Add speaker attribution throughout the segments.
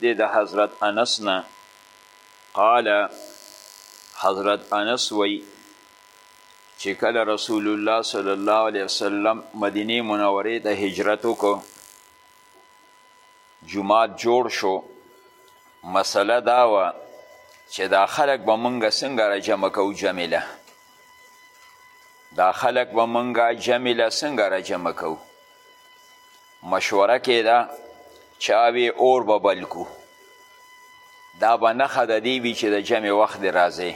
Speaker 1: دی د حضرت انس نه قال حضرت انس وی چې کله رسول الله صلی الله علیه وسلم مدینه منوره ته هجرت وکړو جماعت جوړ شو مسله دا وه چې دا خلک به مونږه څنګه را جمع کوو جمیله دا خلک به مونږه جمیله څنګه را جمع کوو مشوره کېده چا وی اور به بل کو دا به نښه د دې وي چې د جمع وخت دی راځې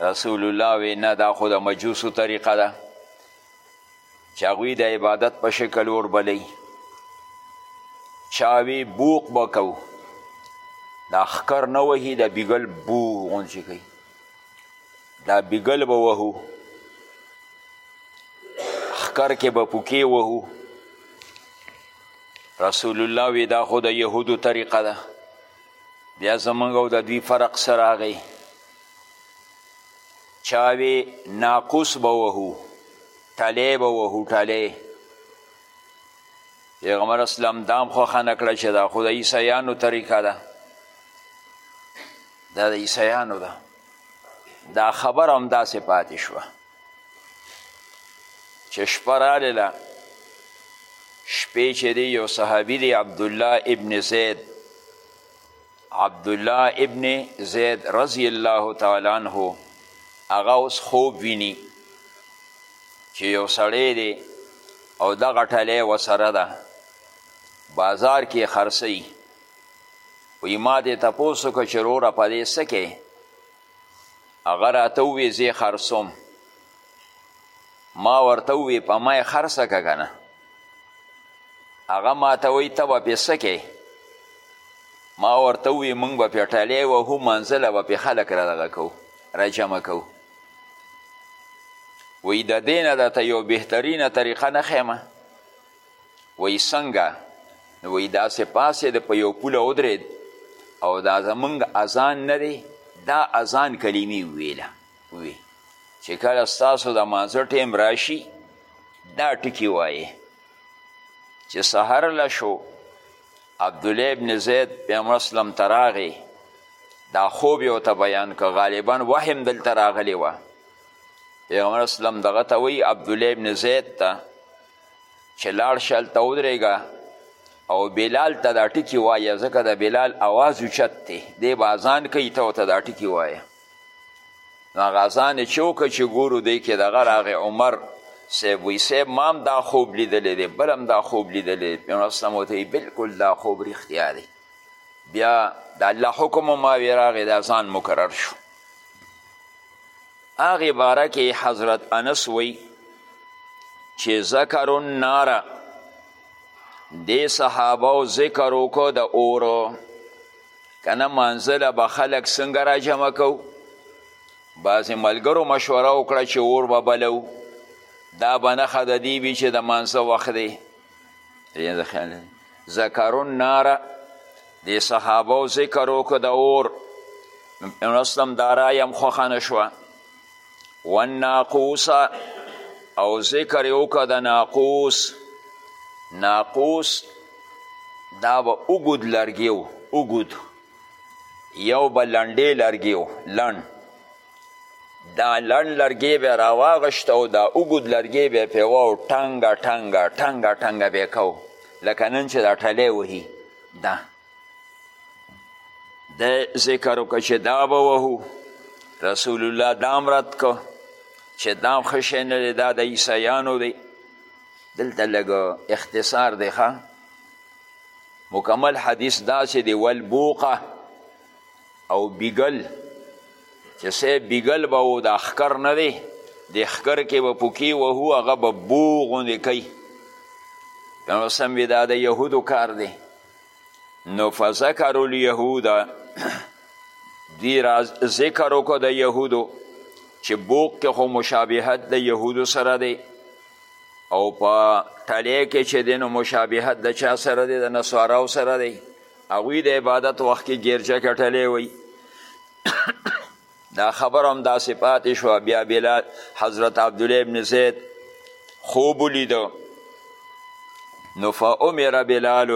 Speaker 1: رسول الله وی نه دا خو د مجوسو طریقه ده چې هغوی د عبادت په شکل اور بلی چا وی بوق به کو دا ښکر نه وهي د بیګل بو غونچې کوي دا بیګل به وهو خکر کې به پوکې وهو رسول الله وی دا خو د یهودو طریقه ده بیا زمونږ او د دوی فرق څه راغی چا وی ناقوس به وهو ټلی به وهو ټلی پیغمبر اسلام دام خوښه نه کړه چې دا خو د عیسیانو طریقه ده دا د عیسیانو ده دا خبر هم داسې پاتې شوه چې شپه رالله شپې چې دی یو صحابي دی عبدالله ابن زید عبدالله ابن زید رضی الله تعالی عنه هغه اوس خوب ویني چې یو سړی دی او دغه ټلی وسره ده بازار کې خرڅوي وایي ما دې تپوس وکړه چې وروره په دې څه کې هغه راته وویې زه خرڅوم ما ورته ووی په ما یې خرڅه که که نه هغه ماته وایي ته به پې څه کې ما ورته ووی موږ به پې ټلی وهو منزله به پې خلک را دغه کوو را جمع کوو وی د دې نه درته یو بهترینه طریقه نه ښیم وی څنګه نو وی داسې پاسېد په یو پوله ودرېد او دا زمونږ اذان نه دی دا اذان کلمې وویله وي چې کله ستاسو د مانځه ټیم راشي دا ټکي وایې چې سهار له شو عبدالله ابن زید پیغمبر اسلم ته راغی دا خوب یې ورته بیان که غالبا وهم دلته راغلی وه پیغمبر اسلم دغه ته وایي عبدالله ابن زید ته چې لاړ شه هلته ودرېږه او بلال ته دا ټکي وایه ځکه د بلال اواز اوچت دی دی به اذان کوي ته ورته دا ټکي وایه هغه ځان یې چې وکړه چې ګورو دی کې دغه راغی عمر صاحب وی صاحب ما هم دا خوب لیدلی دی بل هم دا خوب لیدلی دی پیغمبر اسلام ورته بلکل دا خوب رښتیا دی بیا د الله حکم ماوې راغی دا ځان مکرر شو هغې باره کې حضرت انس وی چې ذکر النار دې صحابه ذکر وکړو د اورو که نه مانځه له به خلک څنګه را جمع کوو بعضې ملګرو مشوره وکړه چې اور به بلو دا به نښه د دې وي چې د مانځه وخت دی ذکرو الناره دې صحابو ذکر وکړو د اور نو اسلم دا رایه هم خوښه نه شوه والناقوس او ذکر یې وکړه د ناقوس ناقوس دا به اوږد لرګی و اوږد یو به لنډې لرګی و لنډ دا لنډ لرګی به یې راواغشت او دا اوږد لرګی به یې پرې واو ټنګه ټنګه ټنګه ټنګه به یې کو لکه نن چې دا ټلی وهي دا د ذکر وکړه چې دا به وهو رسول الله دام رد کو چې دام ښه شی نه دی دا د عیسیانو دی دلته لږ اختصار دی ښه مکمل حدیث داسې دی والبوقه او بیګل چې سه بیګل به و د اخکر نه دی د اخکر کې به پوکې وهو هغه به بو غوندې کوي نو سم وي دا د یهودو کار دی نو فذکروا اليهود دی راز ذکر وکړه د یهودو چې بوق کې خو مشابهت د یهودو سره دی او په ټلی کې چې دی نو مشابهت د چا سره دی د نصاراو سره دی هغوی د عبادت وخت کې ګیرجه کټلی وي دا خبر هم داسې پاتې شو بیا بلال حضرت عبدالله ابن زید خوب ولیده نو فامر بلال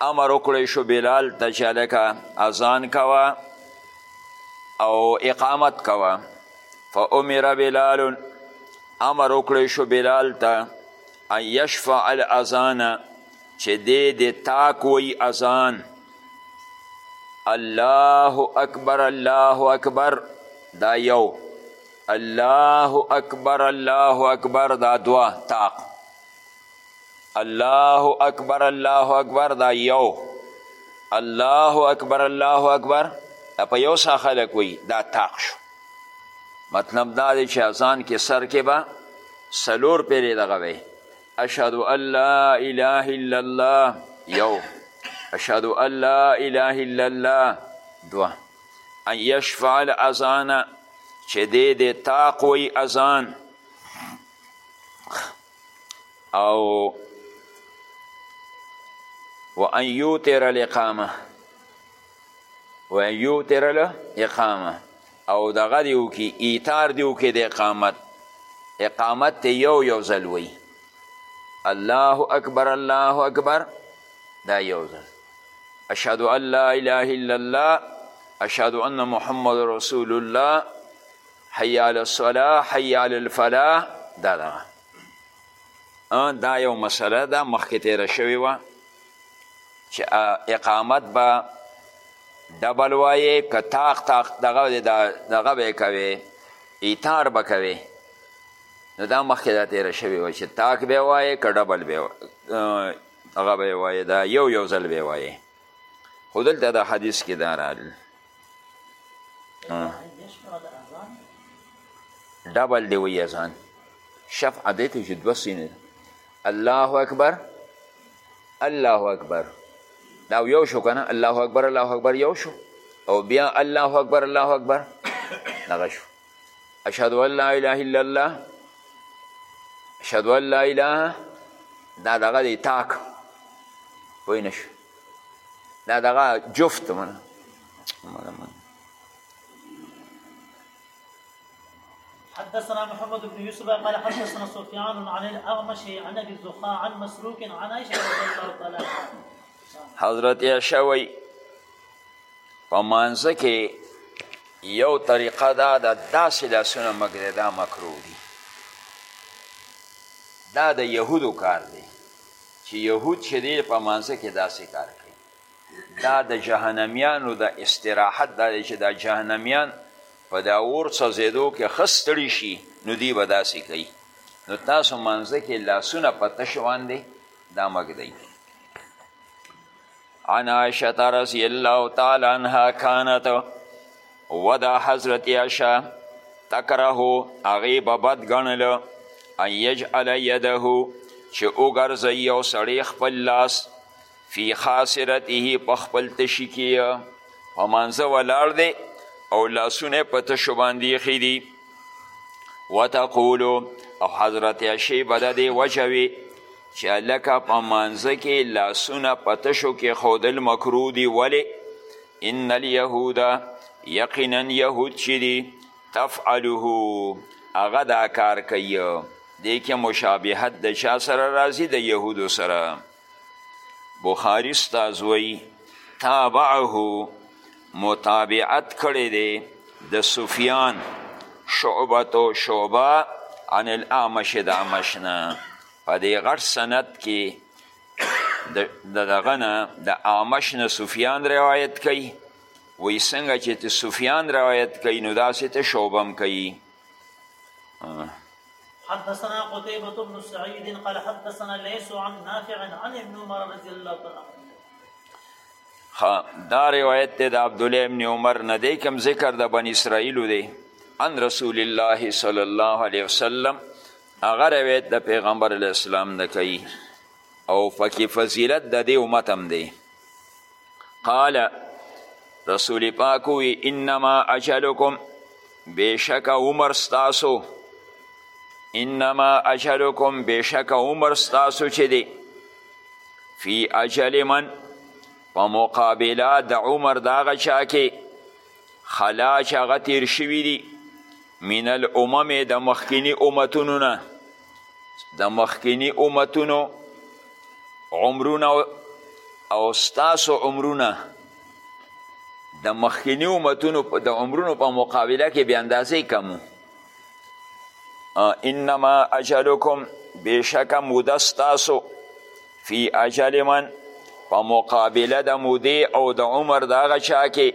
Speaker 1: امر وکړی شو بلال ته چې هلکه اذان کوه او اقامت کوه فامر بلال امر وکړی شو بلال ته ان یشفع الاذان چې دې دې تاک وی اذان الله اکبر الله اکبر دا یو الله اکبر الله اکبر دا دوا تاق الله اکبر الله اکبر دا یو الله اکبر الله اکبر دا په یو سا خلق وی دا تاق شو مطلب دا دی چې اذان کې سر کې به سلور پیرې دغه وی اشهد ان لا اله الا الله یو اشهد ان لا اله الا الله دو ان یشفع الاذان چې دې د تاقوی اذان او وان یوتر الاقامه و یوتر الاقامه او دغه دی وکړي ایتار دی وکړي د اقامت اقامت ته یو یو ځل وی الله اکبر الله اکبر دا یو ځل اشهد ان لا اله الا الله اشهد ان محمد رسول الله حي على الصلاه حي على الفلاح دا دا دا یو مسله ده مخکې تیره شوې وه چې اقامت به ډبل وایې که تاق تاق دغه دغه به یې کوې ایتار به کوې نو دا مخکې دا تیره شوې وه چې تاق به یې وایې که ډبل به هغه به یې وایې دا یو یو ځل به یې وایې خو دلته د حدیث کې دا راغلي ډبل دی وی اذان شفع دی ته چې دوه سینې الله اکبر الله اکبر دا یو شو کنه الله اکبر الله اکبر یو شو او بیا الله اکبر الله اکبر دغه شو اشهد ان لا اله الا الله اشهد ان لا اله دا دغه دی تاک پوه نه شو دا دغه جفت من
Speaker 2: حدثنا محمد بن يوسف قال حدثنا سفيان عن الاغمش عن ابي الزخاء عن مسروق عن عائشه رضي الله تعالى عنها
Speaker 1: حضرت عائشه وی په مانزه کې یو طریقه دا د داسې لاسونه مګره دا مکروه دي دا د یهودو کار دی چی یهود چی دی په مانځه کی داسی کار کوی دا د جهنمیانو د استراحت دا دی چی دا جهنمیان په دا اور څځیدو کی ښه ستړی شی نو دی به داسی کوی نو تاسو مانځه کی لاسونه په تش باندی دا مږدی. عن عائشة رضی الله تعالی عنها کانت و دا حضرت عائشة تکره هغې به بد ګڼله ان یجعل یده چې وګرځوي یو سړی خپل لاس فی خاصرته په خپل تشي کې په مانځه ولاړ دی او لاسونه په تشو باندې ایښي دي وتقولو او حضرت عشی به د دې وجه وي چې هلکه په مانځه کې لاسونه په تشو کې ښودل مکروه دي ولې ان الیهوده یقینا یهود چې دي تفعله هغه دا کار کوي دې کې مشابهت د چا سره راځي د یهودو سره بخاری استاذ وی تابعه متابعت کړی دی د سفیان شعبتو شعبه عن الامش د امشنه په دې غټ سند کې د دغه نه د آمش نه سفیان روایت کوي وایي څنګه چې ته سفیان روایت کوي نو داسې ته شعبه هم کوي
Speaker 2: حدثنا قتيبة بن سعيد قال حدثنا ليس عن نافع عن ابن عمر رضي الله تعالى عنه
Speaker 1: دا روایت دی د عبدالله ابن عمر نه دی کوم ذکر د بن اسرائیلو دی عن رسول الله صلی الله علیه وسلم هغه روایت د پیغمبر علیه السلام نه کوي او پکې فضیلت د دې امت هم دی قال رسول پاک وی انما اجلکم بېشکه عمر ستاسو انما اجلکم بېشکه عمر ستاسو چې دی فی اجل من په مقابله د عمر د هغه چا کې خلا چې هغه تیر شوي دي من الامم د مخکینی امتونو نه د مخکینی امتونو عمرونه او ستاسو عمرونه د مخکینی امتونو د عمرونو په مقابله کې بې اندازې کمو انما اجلکم بېشکه موده ستاسو فی اجل من په مقابله د مودې او د عمر د هغه چا کې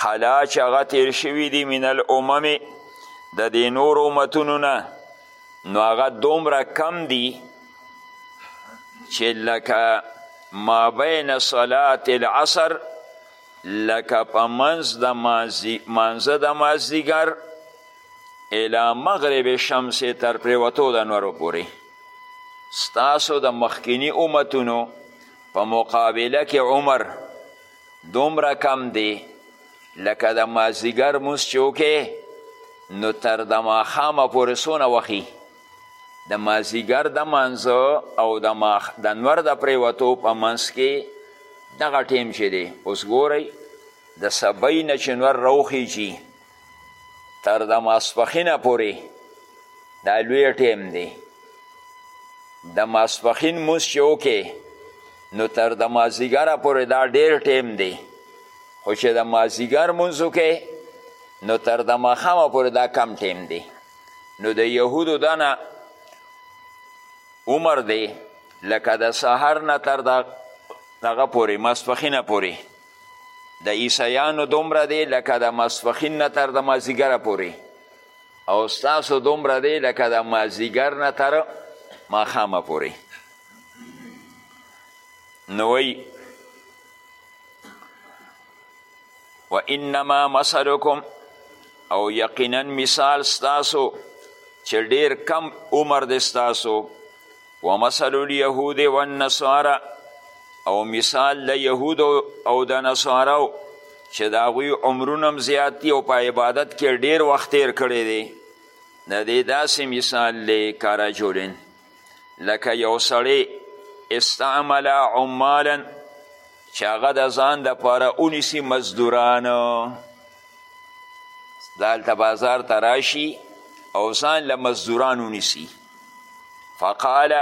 Speaker 1: خلا چې هغه تیر شوي دي من الامم د دې نورو امتونو نه نو هغه دومره کم دي چې لکه ما بین صلات العصر لکه په منځ د مانځه د مازدیګر الی مغرب الشمس تر پریوتو د نورو پورې ستاسو د مخکینی امتونو په مقابله کې عمر دومره کم دی لکه د مازیګر موس چې وکې نو تر د ماښامه پورې څونه وخي د مازیګر د مانځه او د ماخ د نور د پریوتو په منځ کې دغه ټیم چې دی اوس ګورئ د سبۍ نه چې نور روخیږي تر د ماسپخینه پورې دا لوی ټیم دی د ماسپخین موس چې وکې نو تر د مازیګره پورې دا ډیر ټیم دی خو چې د مازیګر مونځ وکې نو تر د ماښامه پورې دا کم ټیم دی نو د یهودو دنه عمر دی لکه د سهار نه تر دغه پورې ماسپخینه پورې د عیسیانو دومره دی لکه د ماسپښین نه تر د مازیګره پورې او ستاسو دومره دی لکه د مازیګر نه تر ماښامه پورې نو وایي و انما مثلکم او یقینا مثال ستاسو چې ډیر کم عمر دی ستاسو ومثل اليهود والنصارى او مثال د یهود او د نصارو چې د هغوی عمرونه هم زیات دي او په عبادت کې ډیر وخت تیر کړی دی د دې داسې مثال دی که رجلن لکه یو سړی استعمل عمالا چې هغه د ځان دپاره ونیسي مزدوران دالته بازار ته راشي او ځان له مزدوران ونیسي فقال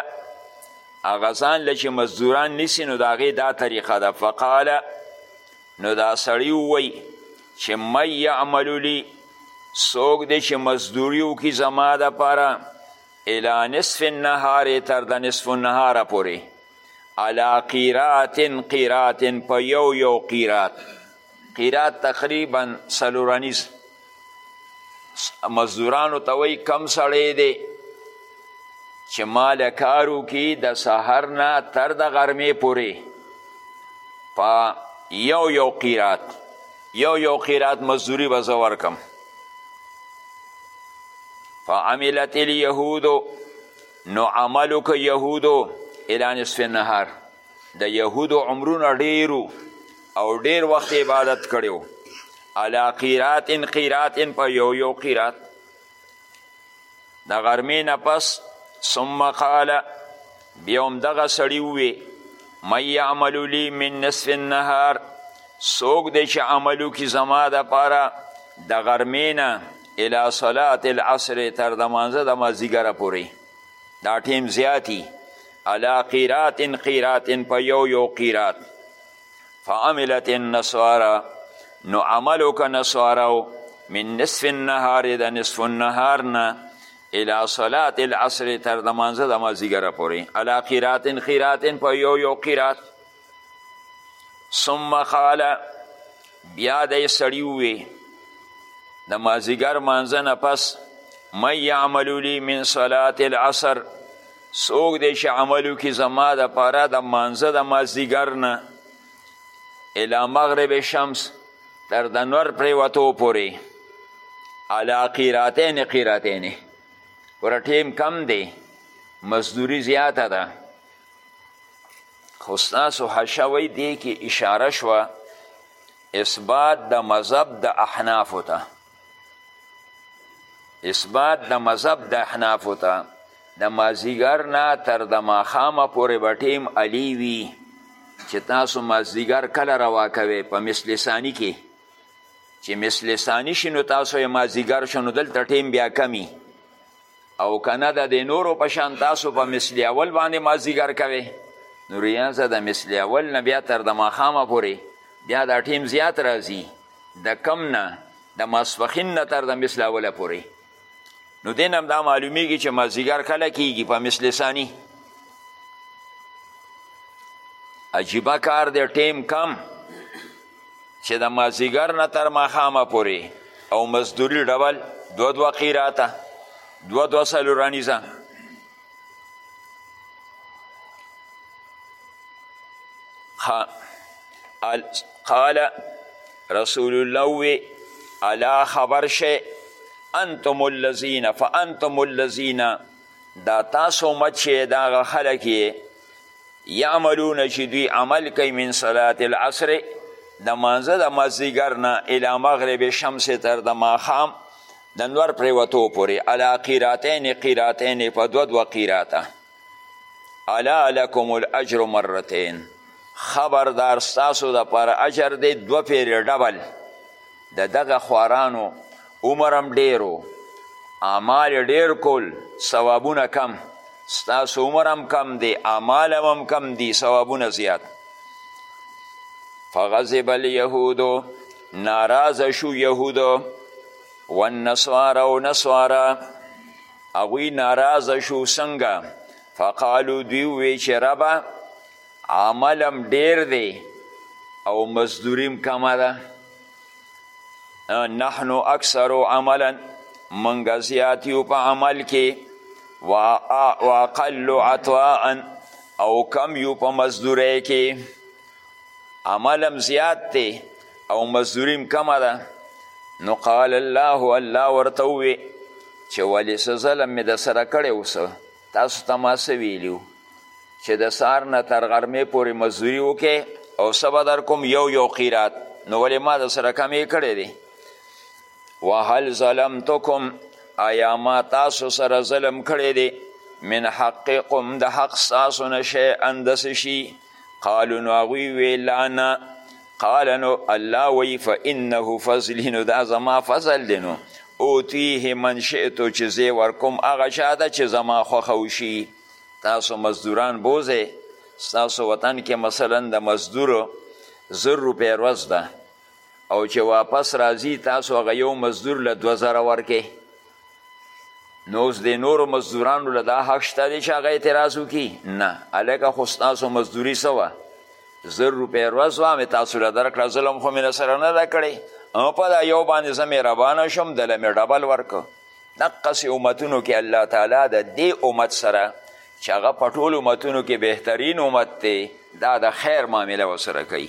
Speaker 1: هغه ځان له چې مزدوران نیسي نو د هغې دا طریقه ده فقال نو دا سړی ووایي چې من یعمل لي څوک دی چې مزدوري وکړي زما دپاره الی نصف النهار تر د نصف النهار پورې علا قیرات قیرات په یو یو قیرات قیرات تقریبا سلورانیز مزدورانو ته وایي کم سړی دی چې مال کار وکړي د سهار نه تر د غرمې پورې په یو یو قیرات یو یو قیرات مزدوري به زه ورکم فعملت الیهودو نو عمل وکړه یهودو الی نصف النهار د یهودو عمرونه ډیر او ډیر وخت عبادت کړو علا قیرات ان قیرات ان په یو یو قیرات د غرمې نه پس ثم قال بیا هم دغه سړي ووې من یعمل لی من نصف النهار څوک دی چې عمل وکړي زما دپاره د غرمې نه الی صلات العصر تر د مانځه د مازدیګره پورې دا ټیم زیاتی علا قیرات قیرات په یو یو قیرات فعملت النصارا نو عمل وکړه نصاراو من نصف النهار د نصف النهار نه الى صلاة العصر تر د مانځه د مازدیګره پورې علا قیرات قیرات په یو یو قیرات ثم قال بیا دی سړی ووی د مازیګر مانځه نه پس من یعمل لی من صلات العصر څوک دی چې عمل وکړي زما دپاره د مانځه د مازدیګر نه الی مغرب شمس تر د نور پریوتو پورې علا قیراتین قیراتین ګوره ټیم کم دی مزدوری زیاته ده خو ستاسو حشوی دی کې اشاره شوه اثبات د مذهب د احنافو ته اثبات د مذهب د احنافو ته د مازیګر نه تر د ماښامه پورې به ټیم علی وي چې تاسو مازیګر کله روا کوئ په مثل ثاني کې چې مثل ثاني شي نو تاسو یې مازیګر شو نو دلته ټیم بیا کمی او کنه د دې نورو په شان تاسو په مثل اول باندې مازیګر کوي نو ریاضه د مثل اول نه بیا تر د ماښامه پورې بیا دا ټیم زیات راځي د کم نه د ماسپښین نه تر د مثل اوله پورې نو دین هم دا معلومیږي چې مازیګر کله کیږي په مثل ثانی عجیبه کار دی ټیم کم چې د مازیګر نه تر ماښامه پورې او مزدوري ډول دوه دوه قیراته دوه دوه څلورانیزه قال رسول الله وی الا خبر شئ انتم الذین فانتم الذین دا تاسو مچې داغه خلک یې یعملون چې دوی عمل کوي من صلات العصر د مانځه د مازدیګر نه الی مغرب شمس تر د ماښام د نور پریوتو پورې علا قیراتین قیراتین په دوه دوه قیراته علا لکم الاجر مرتین خبردار ستاسو د پر اجر دی دوه پیرې ډبل د دغه خوارانو عمر هم ډېر و اعمال یې ډېر کول ثوابونه کم ستاسو عمر هم کم دی اعمال هم کم دی ثوابونه زیات فغضب الیهودو ناراضه شو یهودو والنصارا او نصارا هغوی ناراضه شو څنګه فقالو دوی ووی چې ربه عمل هم ډیر دی او مزدوری هم کمه ده نحنو اکثر عملا منګه زیات یو په عمل کې واقل عطاء او کم یو په مزدوری کې عمل هم زیات دی او مزدوری هم کمه ده نو قال الله الله ورته ووی چې ولې څه ظلم مې د سره کړی اوسه تاسو ته ما څه ویلي چې د سهار نه تر غرمې پورې مزدوري وکړئ او څه به درکوم یو یو قیرات نو ولې ما د سره کم یې کړی دی وهل ظلمتکم آیا ما تاسو سره ظلم کړی دی من حقکم د حق ستاسو نه شیئا داسې شي قالو نو هغوی وی لا نه قال نو الله وی فانه فضلی نو دا زما فضل دی نو اوتیه من شئتو چې زه ورکوم هغه چا ته چې زما خوښه وشي تاسو مزدوران بوځئ ستاسو وطن کې مثلا د مزدور زر روپۍ ورځ ده او چې واپس راځي تاسو هغه یو مزدور له دوه زره ورکې نو اوس د نورو مزدورانو له دا حق شته دی چې هغه اعتراض وکړي نه هلکه خو ستاسو مزدوري څه وه زر روپۍ ورځ وه مې تاسو له درکړه ظلم خو مې له سره نه ده کړی او په دا یو باندې زه مهربانه شوم د له مې ډبل ورکړ دقسې امتونو کې الله تعالی د دې امت سره چې هغه په ټولو امتونو کې بهترین امت دی دا د خیر معامله ورسره کوي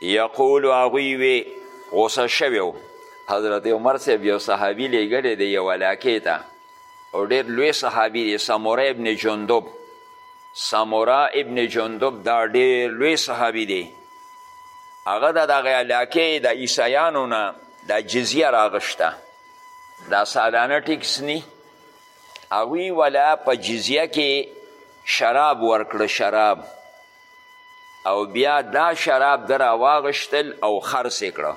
Speaker 1: یقولو هغوی وی غوسه شوی حضرت عمر صاحب یو صحابي لیږلی دی یو علاقې ته او ډېر لوی صحابي دی سموره ابن جندب سموره ابن جندب دا ډېر لوی صحابي دی هغه د دغه علاقې د عیسایانو نه دا جزیه راغشته دا سالانه ټیکس نی هغوی ولا په جزیه کې شراب ورکړه شراب او بیا دا شراب ده راواغشتل او خرڅ یې کړه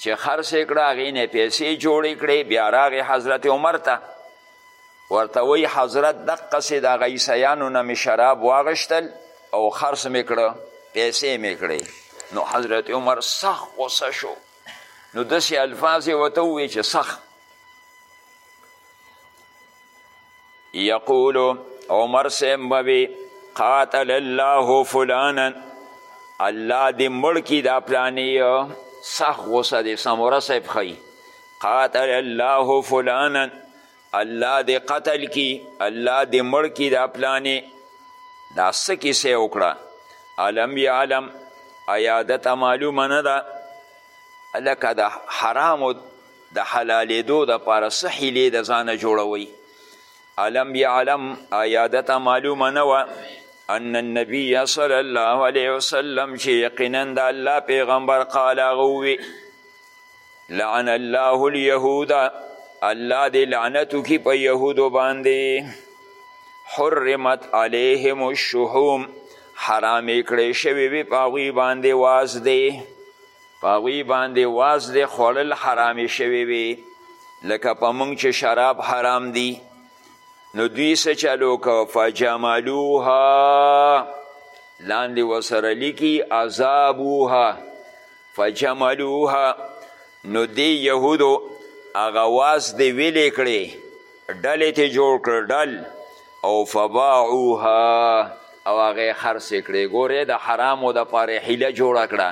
Speaker 1: چې خرڅ یې کړه هغې نه پیسې جوړې کړې بیا راغې حضرت عمر ته ورته وایي حضرت دقسې د هغه عیسیانو نه مې شراب واغشتل او خرڅ مې کړه پیسې مې کړې نو حضرت عمر سخت غوسه شو نو داسې الفاظ یې ورته وویل چې سخت یقولو عمر سیم بوی قاتل الله فلانا الله دی مړکی دا پلانی سخ غصه دی سموره صاحب خی قاتل الله فلانا الله دی قتل کی الله دی مړکی دا پلانی دا سکی سی اکڑا علم یعلم ایادتا معلومه نده لکه د حرامو د حلالېدو دپاره څه حیلې د ځانه جوړوئ علم یعلم آیا دته معلومه نه وه ان النبی صلی الله علیه وسلم چې یقینا د الله پیغمبر قال هغه ووي لعن الله اليهود الله دې لعنت وکړي په یهودو باندې حرمت علیهم الشحوم حرامې کړی شوې وي په هغوی باندې واز دی په هغوی باندې واز دی خوړل حرامې شوې وي لکه په موږ چې شراب حرام دي نو دوی څه چلو که فجملوها لاندې وسره لیکي عذابوها فجملوها نو دی یهودو هغه واز دی ویلې کړې ډلې ته جوړ کړ ډل او فباعوها او هغه خرڅې کړې ګورې د حرامو دپاره حیله جوړه کړه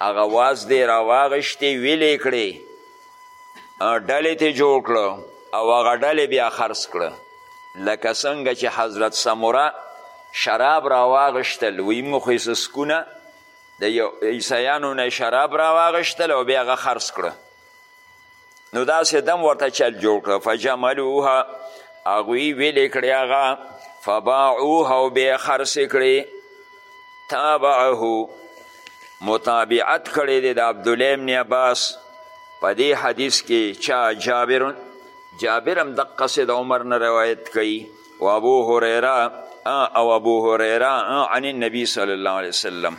Speaker 1: هغه واز دی راواغشتې ویلې کړې ډلې ته جوړ کړو او هغه ډلې بیا خرڅ کړه لکه څنګه چې حضرت سموره شراب راواغشتل وی موږ خو سسکونه د عیسیانو نه شراب راواغشتل او بیا هغه خرڅ کړه نو داسې دم ورته چل جوړ کړه فجملوها هغوی ویلې کړې هغه فباعوها او بیا یې خرڅې کړې تابعه متابعت کړی دی د عبدالله ابن عباس په دې حدیث کې چا جابر جابر هم دقسې د عمر نه روایت کوي و ابو هریره او ابو هریره عن النبي صلی الله علیه وسلم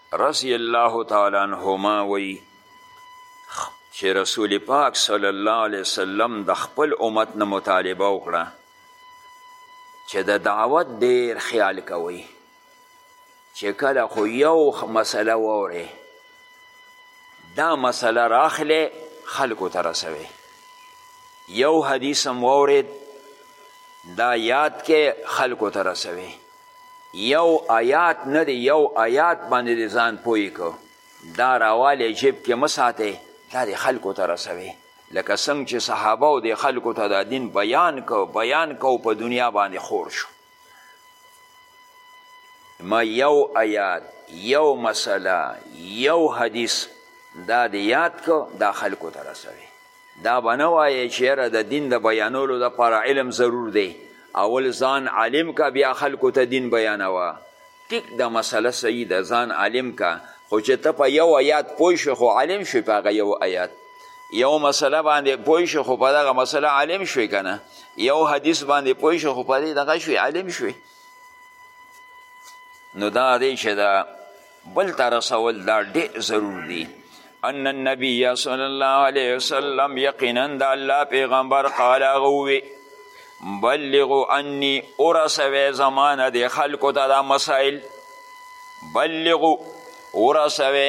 Speaker 1: رضی الله تعالی عنهما وی چې رسول پاک صلی الله علیه وسلم د خپل امت نه مطالبه وکړه چې د دعوت ډیر خیال کوي چې کله خو یو مسله وورې دا مسله راخله خلکو ته رسوي یو حدیث هم وورید دا یاد کې خلکو ته رسوي یو آیات نه دی یو آیات باندې دی ځان پوی کو دا راوالی جیب کې مساته دا دی خلکو ته رسوي لکه څنګه چې صحابه او د خلکو ته دا دین بیان کو بیان کو په دنیا باندې خور شو ما یو آیات یو مسله یو حدیث دا دی یاد کو دا خلکو ته رسوي دا به نه وایې چې یاره د دین د بیانولو لپاره علم ضرور دی اول ځان عالم کا بیا خلکو ته دین بیانوه ټیک دا مسله صحیح ده ځان عالم کا خو چې ته په یو آیات پوه شوې خو عالم شوې په هغه یو آیات یو مسله باندې پوه شو خو په دغه مسله عالم شوې که نه یو حدیث باندې پوه شو خو په دې دغه شوې عالم شوې نو دا دی چې دا بل ته رسول دا ډېر ضرور دي ان النبي صلی الله علیه وسلم یقینا د الله پیغمبر قال هغه ووی بلغو انی ورسوی زمانه د خلکو ته دا مسائل بلغو ورسوی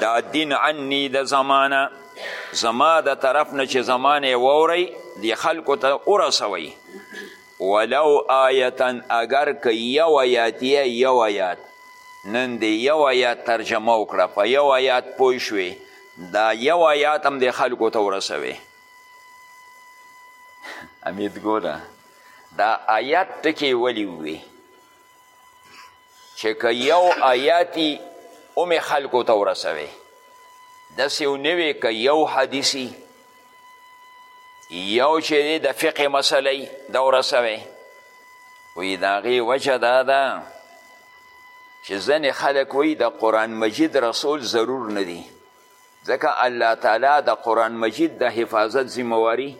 Speaker 1: دا دین عنی د زمانه زما د طرف نه چې زمانه وورئ د خلکو ته ورسوئ ولو آیتا اگر که یو آیات یا یو آیات نن دی یو آیات ترجمه وکړه په یو آیات پوه شوې دا یو آیات هم د خلکو ته ورسوې امید ګوره دا آیات ټکی ولی وی چې که یو آیاتی هم خلکو ته ورسوي داسې نه وي که یو حدیثي یو چې دی د فقه مسله یي دا ورسوي وایي د هغې وجه دا ده چې ځینې خلک وایي د قرآن مجید رسول ضرور نه دي ځکه الله تعالی د قرآن مجید د حفاظت ذمواري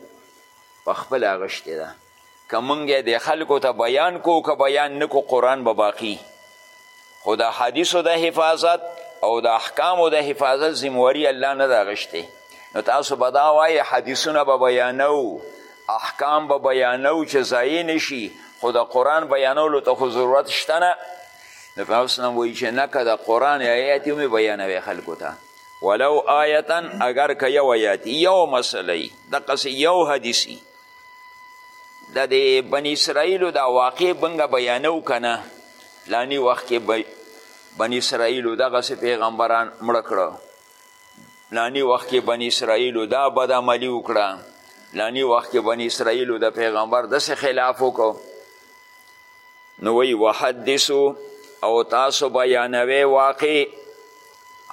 Speaker 1: په خپله اغشتې ده که مونږ د خلکو ته بیان کو که بیان نکو قرآن به باقی خو د حدیثو د حفاظت او د احکامو د حفاظت ذمواري الله نه ده غشتې نو تاسو به دا وایې حدیثونه به بیانو احکام به بیانو چې ضایع نشي خو د قرآن بیانولو ته خو ضرورت شته نه نو پیغمبر اسلام وایي چې نه که د قرآن آیات یې ومې بیانوې خلکو ته ولو آیتا اگر که یو آیات یو مسله دقسې یو حدیثي د دې بني اسرائیلو دا واقع بنګه بیانو کنه لانی وخت کې بني اسرائیلو دغسې پیغمبران مړه کړه لانی وخت کې بني اسرائیلو دا بد عملي وکړه لانی وخت کې بني اسرائیلو د پیغمبر داسې خلاف وکړو نو وی وحدثو او تاسو بیانوي واقع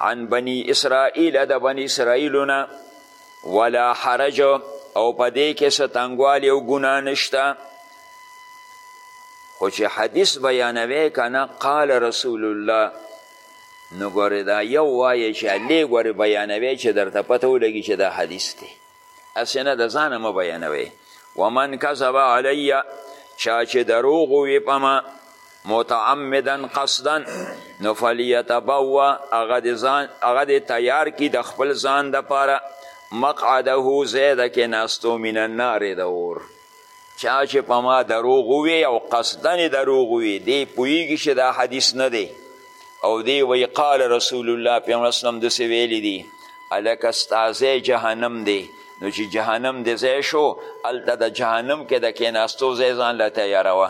Speaker 1: عن بني اسرائیل د بني اسرائیلو نه ولا حرج او په دې کې څه تنګوالی او ګناه نشته خو چې حدیث بیانوي که نه قال رسول الله نو ګورې دا یو وایې چې هلې ګورې بیانوي چې درته پته ولګي چې دا حدیث دی هسې نه د ځانه مه بیانوي ومن کذب علی چا چې دروغ ووي په ما متعمدا قصدا نو فلیتبوا هغه د ځان هغه د تیار کی د خپل ځان د پاره مقعده ځای د کېناستو من النار د اور چا چې په ما دروغ ووی او قصدا یې دروغ ووی دی پوهېږي چې دا حدیث نه دی او دی وایي قال رسول الله پیغمبر اسلم داسې ویلی دی هلکه ستا ځای جهنم دی نو چې جهنم د ځای شو هلته د جهنم کې د کېناستو ځای ځان له تیاروه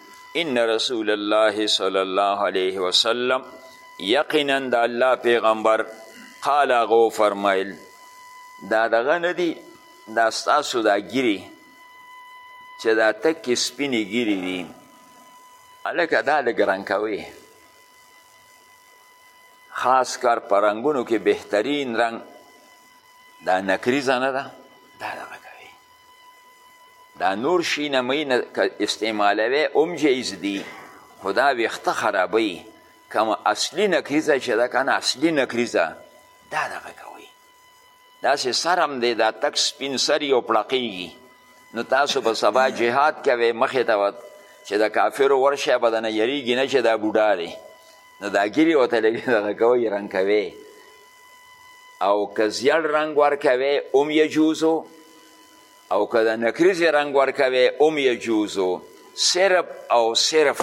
Speaker 2: ان
Speaker 1: رسول الله صلی الله علیه وسلم یقینا د الله پیغمبر قال هغه وفرمیل دا دغه نه دي دا ستاسو دا ګیرې چې دا تکې سپینې ګیرې دي هلکه دا لږ رنګ کوئ خاص کار په رنګونو کې بهترین رنګ دا نکریزه نه ده دا دغه دا نور شینه مینه که استعمالوی هم جایز دي خو دا ویښته خرابوي کومه اصلي نکریزه چې ده که نه اصلي نکریزه دا دغه کوي داسې سر هم دی دا تک سپین سر یو پړقېږي نو تاسو به سبا جهاد کوئ مخې ته به چې د کافرو ورشه به دنه یریږي نه چې دا بوډا دی نو دا ګیرې ورته لږې دغه کوئ رنګ کوې او که زیړ رنګ ورکوي هم یجوزو او که د نکریزې رنګ ورکوي هم یجوزو صرف او صرف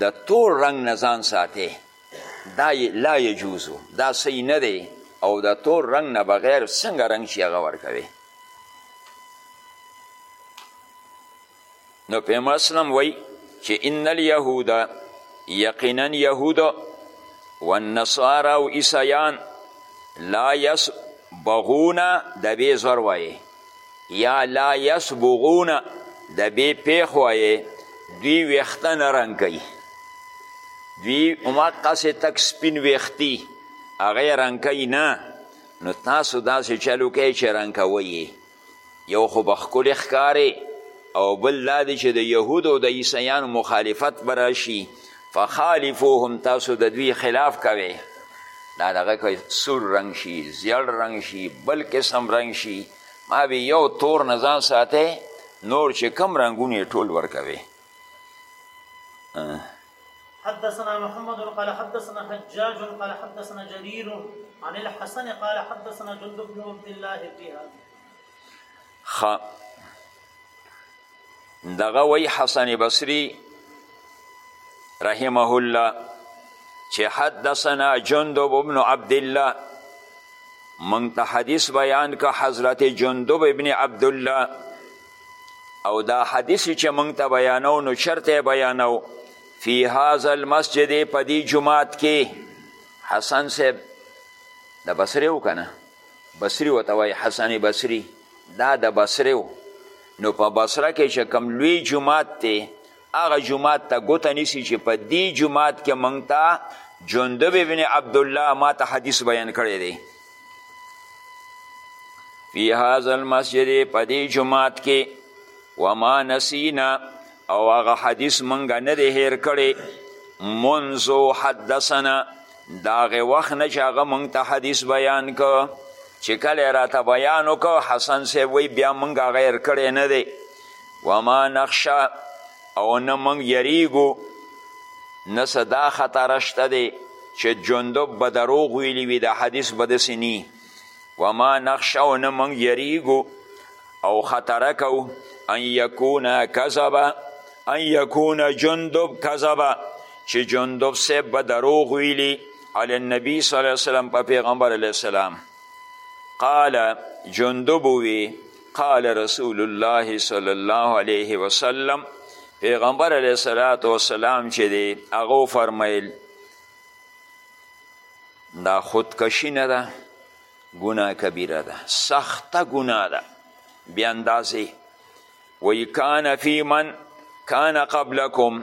Speaker 1: د تور رنګ نه ځان ساتي دا لا یجوزو دا صحیح نه دی او د تور رنګ نه بغیر څنګه رنګ چې هغه ورکوي نو په مسلم وی چې ان اليهود یقینا یهود والنصارى او عیسیان لا یس بغونه د بې زور وایې یا لا یسبغونه د بې پیښ وایې دوی ویښته نه رنګ کوي دوی همقسې تک سپین ویښتي هغه یې رنګ کوي نه نو تاسو داسې چل وکړئ چې رنګ کوئ یو خو به ښکلې ښکارې او بل دا دی چې د یهودو او د عیسیانو مخالفت به راشي فخالفوهم تاسو د دوی خلاف کوئ دا دغه که سور رنګ شي زیړ رنګ شي بل قسم رنګ شي ما به یو تور نه ځان ساتی نور چې کم رنګونه ټول ورکوي
Speaker 2: حدثنا محمد قال حدثنا حجاج قال حدثنا جرير عن الحسن قال حدثنا جند بن عبد الله في هذا
Speaker 1: خ دغه وی حسن بصری رحمه الله چې حدثنا جندب ابن عبد الله مونږ ته حدیث بیان که حضرت جندب ابن عبد الله او دا حدیث چې موږ ته بیانو نو چرته بیانو فی هذا المسجد په دې جماعت کې حسن صاحب د بصری و کنه بصری وته وای حسن بصری دا د بصری و نو په بصره کې چې کوم لوی جماعت دی هغه جومات ته ګوته نیسي چې په دې جومات کې موږ ته جندب ابن عبدالله ما ته حدیث بیان کړی دی فی هذا المسجد په دې جماعت کې وما نسینا او هغه حدیث مونږ نه دی هیر کړی منذ حدثنا د هغې وخت نه چې هغه مونږ ته حدیث بیان که چې کله یې راته بیان وکړ حسن صاحب وایي بیا مونږ هغه هیر کړی نه دی وما نخشا او نه موږ یریږو نه څه دا خطره شته دی چې جندب به دروغ ویلي وي دا حدیث به داسې نی وما نخشا او نه موږ یریږو او خطره کو ان یکون کذبا ان یکون جندب کذبا چې جندب صاحب به دروغ ویلي علی النبی صلی الله علیه وسلم په پیغمبر علیه السلام قال جندب وی قال رسول الله صلی الله علیه وسلم پیغمبر علیه الصلاة والسلام چې دی هغه فرمایل دا خودکشي نه ده ګناه کبیره ده سخته ګناه ده بې اندازې وی کان فی من کان قبلکم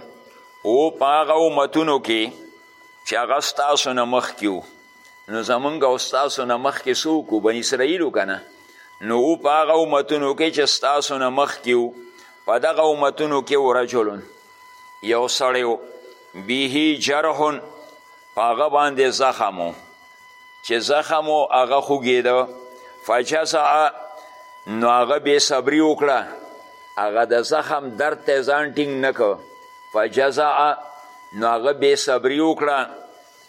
Speaker 1: او په هغه امتونو کې چې هغه ستاسو نه مخکې نو زمونږ او ستاسو نه مخکې څوک و بني اسرائیلو که نه نو او په هغه امتونو کې چې ستاسو نه مخکې و په دغه امتونو کې و رجلون یو سړی و به جرحون په هغه باندې زخم و چې زخم و هغه خوږېده فجزعه نو هغه بې صبري وکړه هغه د زخم درد ته ځان ټینګ نه کړ فجزعه نو هغه بې صبري وکړه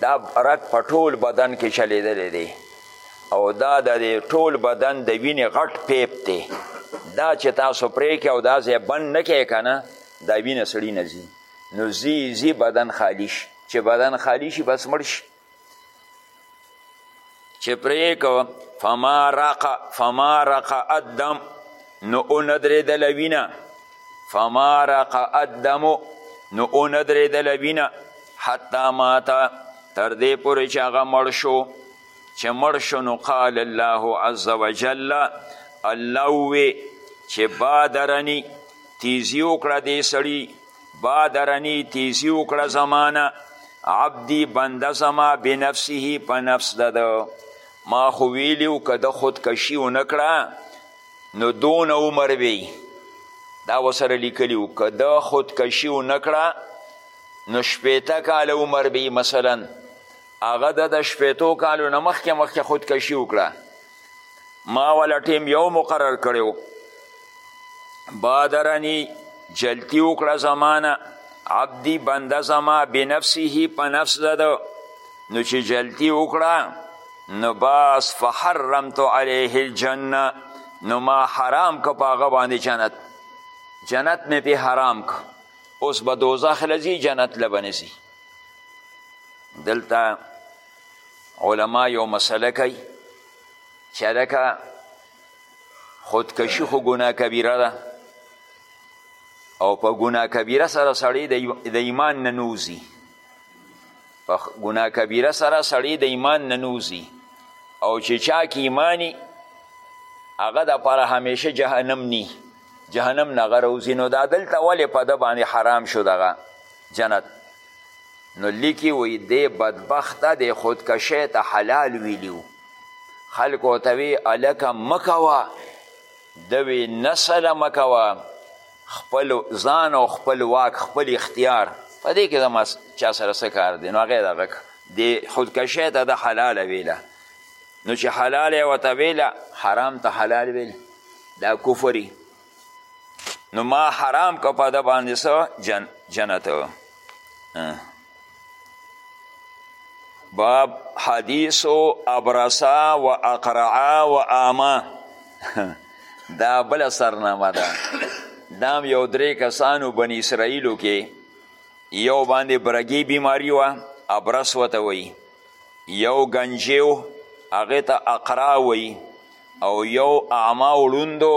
Speaker 1: دا رګ په ټول بدن کې چلیدلی دی او دا د ټول بدن د وینې غټ پیپ دی دا چې تاسو پرې کې او دا ځای بند نه کې که نه دا وینه سړي نه ځي نو ځي ځي بدن خالی شي چې بدن خالی شي بس مړ شي چې پرې کو فما رق فما رق الدم نو او ندرېدله وینه فما رق الدم نو او ندرېدله وینه حتی ماته تر دې پورې چې هغه مړ شو چې مړ شو نو قال الله عز وجل الله ووې چې بادرني تیزی وکړه دې سړي بادرنی تیزی وکړه زمانه عبدی بنده زما بنفسه په نفس دده ما خو ویلیو که د خودکشي ونه کړه نو دونه عمر وی دا وسره لیکلی و که د خودکشي ونه کړه نو شپېته کاله عمر به مثلا هغه د د شپېتو کالو نه مخکې مخکې خودکشي وکړه ما ولا ټیم یو مقرر کړو بادرنی جلتی وکړه زمانه عبدی بنده زما بنفسه په نفس ده نو چې جلتی وکړه نو باس فحرمت علیه الجنه نو ما حرام که په هغه باندې جنت جنت مې پې حرام که اوس به دوزخ لځي جنت له به دلته علما یو مسله کوي چې هلکه خودکشي خو ګناه کبیره ده او په ګناه کبیره سره سړی د ایمان نه نوځي په ګناه کبیره سره سړی د ایمان نه نوځي او چې چا کې ایماني هغه د پاره همیشه جهنم نی جهنم نه غروزی نو دا دلته ولې په ده باندې حرام شو دغه جنت نو لیکي وایي دې بدبخته د خودکشۍ ته حلال ویلي وو خلکو ته وی هلکه مه کوه ده وی نه سله مه کوه خپل ځان او خپل واک خپل اختیار په دې کې زما چا سره څه کار دی نو هغه دغه د خودکشۍ ته د حلاله ویله نو چې حلاله یې ورته ویله حرام ته حلال ویل دا کفري نو ما حرام که په ده باندې څه جن جنت باب حدیث ابرسا و اقرعا و آما دا بل سرنامه ده دام یو درې کسانو بنی اسرائیلو کې یو باندې برګی بیماری وه ابرس وته وی یو ګنجی و هغې ته اقرا وایي او یو اعما او ړوند و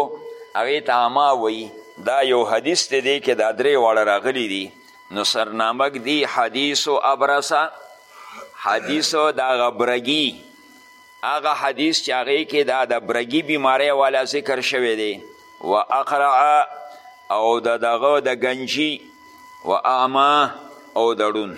Speaker 1: هغې ته اعما وایي دا یو حدیث دی دی کې دا درې واړه راغلي دي نو سرنامک دی حدیث و ابرسه حدیث د هغه برګي هغه حدیث چې هغې کې دا د برګي بیمارۍ والا ذکر شوی دی و اقرع او د دغه د ګنجي و اعما او د
Speaker 2: ړوند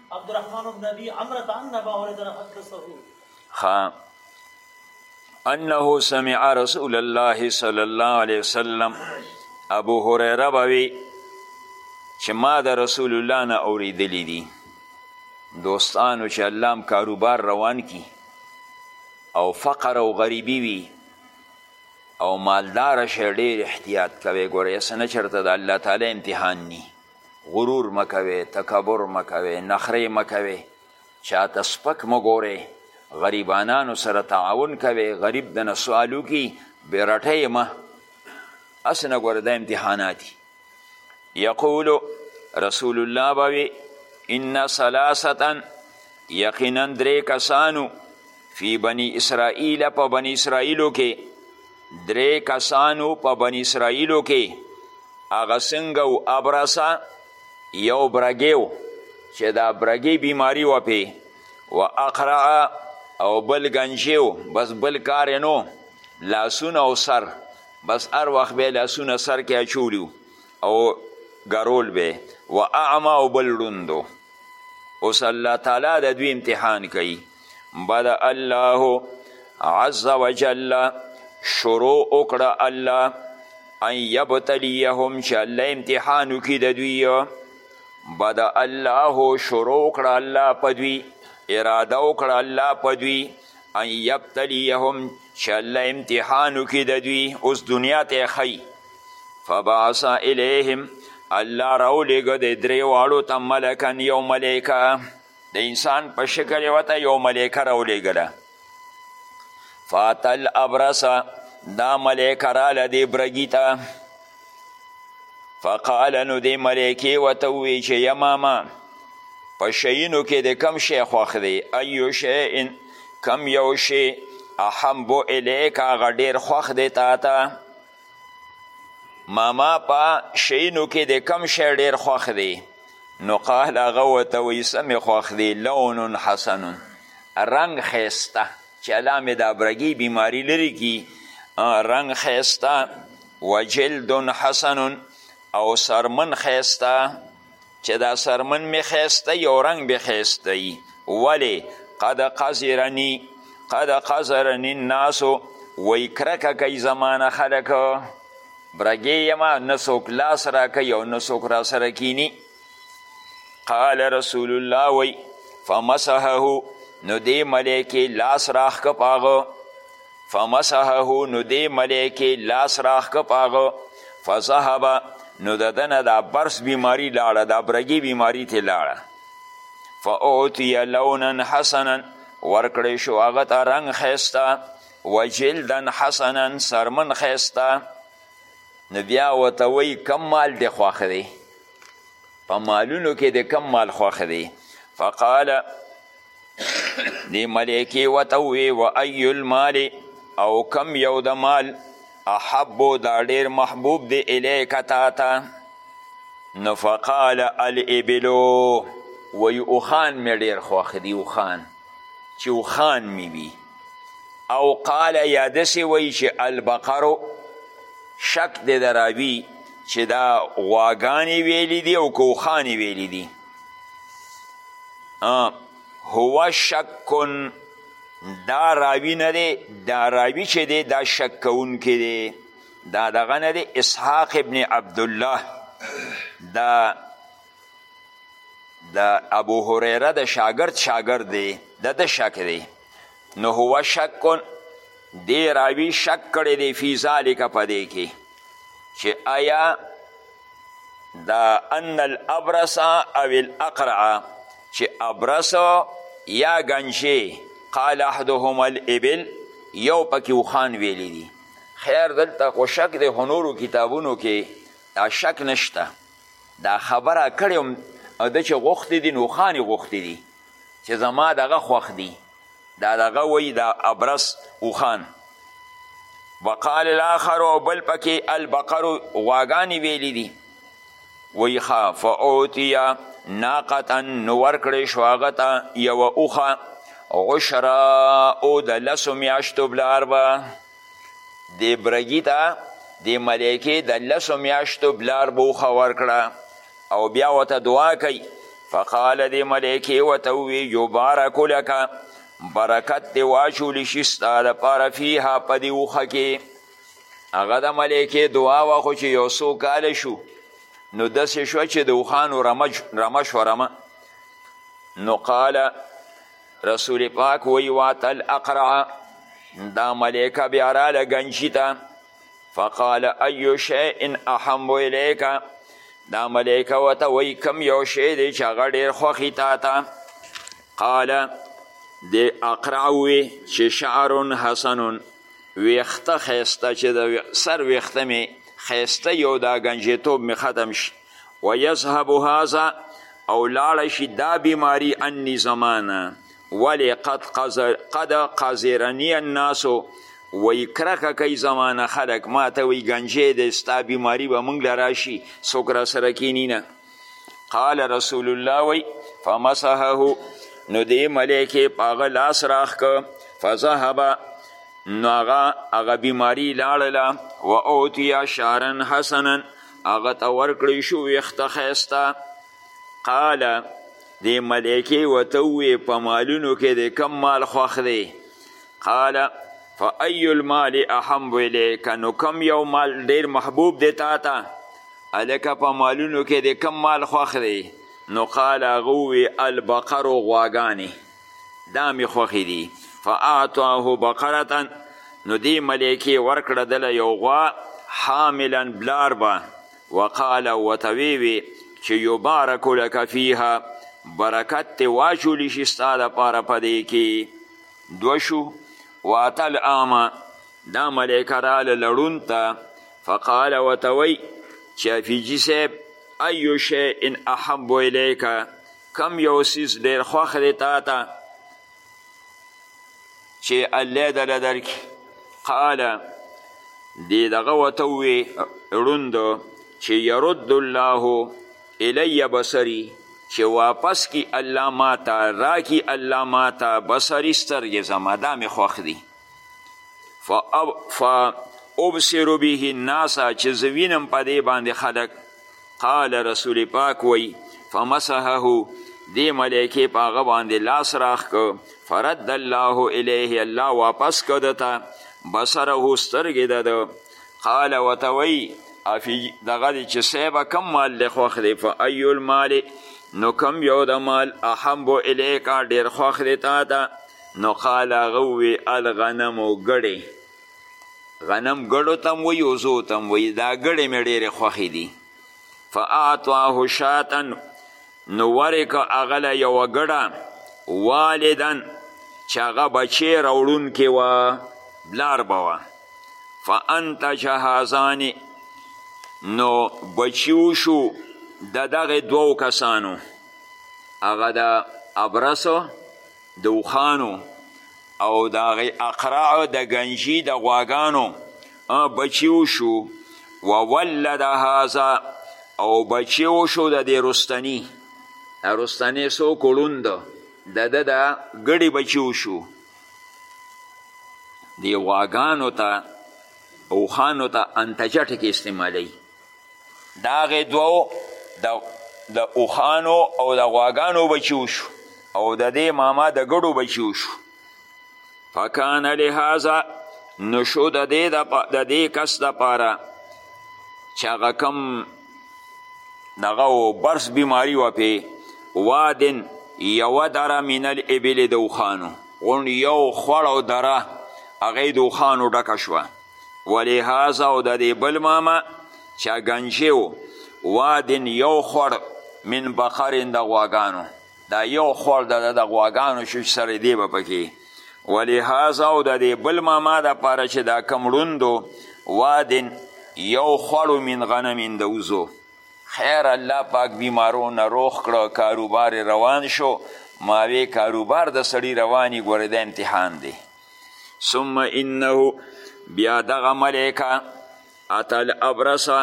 Speaker 2: عبد الرحمن بن ابي عمرو عن ابا هريره حدثه
Speaker 1: ها
Speaker 2: انه سمع
Speaker 1: رسول الله صلی الله علیه وسلم ابو هريره بوي چې ما د رسول الله نه اوریدلی دي دوستانو چې الله هم کاروبار روان کی او فقر او غریبی وي او مالدار شی ډیر احتیاط کوي ګوره یې څه نه چېرته د الله تعالی امتحان نی غرور مه کوې تکبر مه کوې نخرې مه کوې چاته سپک مه ګورې غریبانانو سره تعاون کوې غریب د نه سوال وکړي بې رټه یې مه هسې نه ګوره دا امتحانات دي یقولو رسول الله به وي ان ثلاثتا یقینا درې کسانو فی بنی اسرائیل په بنی اسرائیلو کې درې کسانو په بنی اسرائیلو کې هغه څنګه و ابرسه یو برګی و چې دا برګی بیماری وه پې و اقرع او بل ګنجی و بس بل کار نو لاسونه او سر بس هر وخت به لاسونه سر کې اچولي او ګرول به و اعما او بل ړوندو اوس الله تعالی د دوی امتحان کوي بدا الله عز وجل شروع وکړه الله ان یبتلیهم چې الله امتحان وکړي د دوی بدا الله شروع وکړه الله په دوی اراده وکړه الله په دوی ان یبتلیهم چې الله امتحان وکړي د دوی اوس دنیا ته یې ښیي فبعث الیهم الله راولیږه د درې واړو ته ملکن یو ملیکه د انسان په شکل یې ورته یو ملیکه راولېږله فاتل ابرسه دا ملیکه راله دې برګي ته فقال نو دې ملیکې ورته وویل چې یماما په شیینو کې د کم شی خوښ دی ایو شیئن کم یو شی احبو الیک هغه ډېر خوښ دی تا ته ماما په شیینو کې د کم شی ډیر خوښ دی نو قال هغه ورته وایي څه مې خوښ دی لون حسن رنګ ښایسته چې الله مې د ابرګي بیماري لرې کړي رنګ ښایسته وجلد حسن او سرمن ښایسته چې دا سرمن مې ښایسته یو رنګ به ښایسته یي ولې قد قذرني قد قذرني الناس وایي کرکه کوي زمانه خلک برګې یمه نه څوک لاس راکوي او نه څوک راسره کیني قال رسول الله وایي فمسحه نو دې ملایکې لاس راښکه په هغه فمسحه نو دی ملائکه لاس راخ که پاغه فذهب نو د دنه دا برس بیماری لاړه دا برګی بیماری ته لاړه فاعطی لونا حسنا ورکړی شو هغه ته رنګ خیسته و جلدا حسنا سرمن خیسته نو بیا ورته وایي کم مال دې خوښ دی په مالونو کې د کم مال خوښ دی فقال دی ملائکی وته وی و ای المال او کم یو د مال احب دا ډیر محبوب دی الیک تا تا نو فقال الابلو وی اوخان می ډیر خوښ دی اوخان چې اوخان می وی او قال یا دسی وی چې البقرو شک دی دراوی چې دا غواګانی ویلی دی او که اوخانی ویلی دی هو شکن دا راوی نه دی دا راوی چې دی دا شک کوونکی دی دا دغه نه دی اسحاق ابن عبدالله دا د ابو هریره د شاګرد شاګرد دی د د شک دی نو هو شک دی راوی شک کړی دی فی ذالک په دی کې چې آیا دا ان الابرس او الاقرع چې ابرس یا گنجی قال احدهم الابل یو پکې وخان ویلی دی خیر دلته خو شک دی خو نورو کتابونو کې دا شک نشته دا خبره کړې هم د چې غوښتې دي نوخانې غوښتې دي چې زما دغه خوښ دی دا دغه وی دا ابرس اوخان وقال الاخر او بل پکې البقر غواګانې ویلی دي وی ښه فاوتیا ناقتا نو ورکړی شو هغه ته یوه اوښه عشرا او د لسو میاشتو بلار به دې برګي ته دې ملایکې د لسو میاشتو بلار بوخه ورکړه او بیا ورته دعا کوي فقال دې ملایکې ورته ووي یبارک لکه برکت دې واچول شي ستا دپاره فیها په دې اوښه کې هغه د ملایکې دعا وه خو چې یو څو کاله شو نو داسې شوه چې د اوښانو رمه شوه رمه نو قاله رسول پاک وی واتل اقرع دا ملیکه بیا راله ګنجي ته فقال ایو شیء احب الیک دا ملیکه ورته وایي کم یو شی دی چې هغه ډېر خوښي تا ته قاله د اقرع وی چې شعر حسن ویخته خیسته چې د سر ویخته می خیسته یو دا گنجیتوب می ختم شي و یذهب هذا او لاړه شي دا بیماری انی زمانه ولی قد قذر قد قذرنی الناس وی کرکه کوي زمانه خلک ما ته وی ګنجی دی ستا بیماری به موږ له راشي څوک را سره کینی نه قال رسول الله وی فمسحه نو دی ملایکې په هغه لاس راخ که فذهبه نو هغه هغه بیماری لاړله و اوتیا شعرا حسنا هغه ته ورکړی شو ویښته ښایسته قال دې ملایکې ورته ووې په مالونو کې دې کم مال خوښ دی قال فای المال احم الیک نو کم یو مال ډیر محبوب دی تا ته هلکه په مالونو کې دې کم مال خوښ دی نو قال هغه ووې البقرو غواګانې دا مې خوښې دي فاعطاه بقرتا نو دې ملایکې ورکړه دله یو غوا حاملا بلار به وقال ورته ویې چې یبارک لک فیها برکت دې واچولی شي ستا دپاره په دې کې دوه شو واته العامه دا ملایکه راله لړون ته فقال ورته وی چې افیجي صاحب ایو شیء احب الیک کم یو سیز ډیر خوښ دی تا ته چې الله دله درکړي قاله دې دغه ورته ووې ړوند چې یرد الله الی بصري چې واپس کی الله ماته راکی الله ماته بصري سترګې زما دا مې خوښ دي فابصر به الناس چې زه وینم په دې باندې خلک قال رسول پاک وی فمسحه دې ملایکې په هغه باندې لاس راخ که فرد الله الیه الله واپس که ده ته بصره سترګې ده ده قال ورته وی افی دغه دی چې صاحبه کم مال دی خوښ دی فای المال نو کم یو د مال احب الیکا ډېر خوښ دی تا ته نو قال هغه وی الغنم ګړې غنم ګړو تم وی اوزو تم وی دا ګړې مې ډېرې خوښې دي فاعطاه شاتا نو ورکه هغه له یوه ګړه والدا چې هغه بچی راوړونکې وه بلار به وه فانتج هذانې نو بچی وشو د دغه دوو کسانو هغه د ابرسو د اوښانو او د هغې اقرع د ګنجي د غواګانو بچي وشو وولد هذا او بچي وشو د دې رستني دا رستنی څوک ړوند د ده د ګډې بچي وشو دې غواګانو ته اوښانو ته انتجه ټکې استعمالوي د هغې دوو د اوښانو او د غواګانو بچي وشو او د دې ماما د ګډو بچي وشو فکان لهذا نو شو د دې د دې کس دپاره چې هغه کم دغه و برس بیماری وه پې وادن یوه دره من الابل د اوښانو غونډ یو خوړ او دره هغه د اوښانو ډکه شوه ولهذا او د دې بل ماما چا ګنجې و وادن یو خور من بقرین د غواګانو دا یو خور د د غواګانو شو چې سره دی به پکې ولهذا او د دې بل ماما دپاره چې دا کم ړوندو وادن یو خور من غنمین د وزو خیر الله پاک بیمارو نه روغ کړه کاروبار روان شو ماوی کاروبار د سړی روانی ګوره د امتحان دی ثم انه بیا دغه ملائکه اتل ابرسه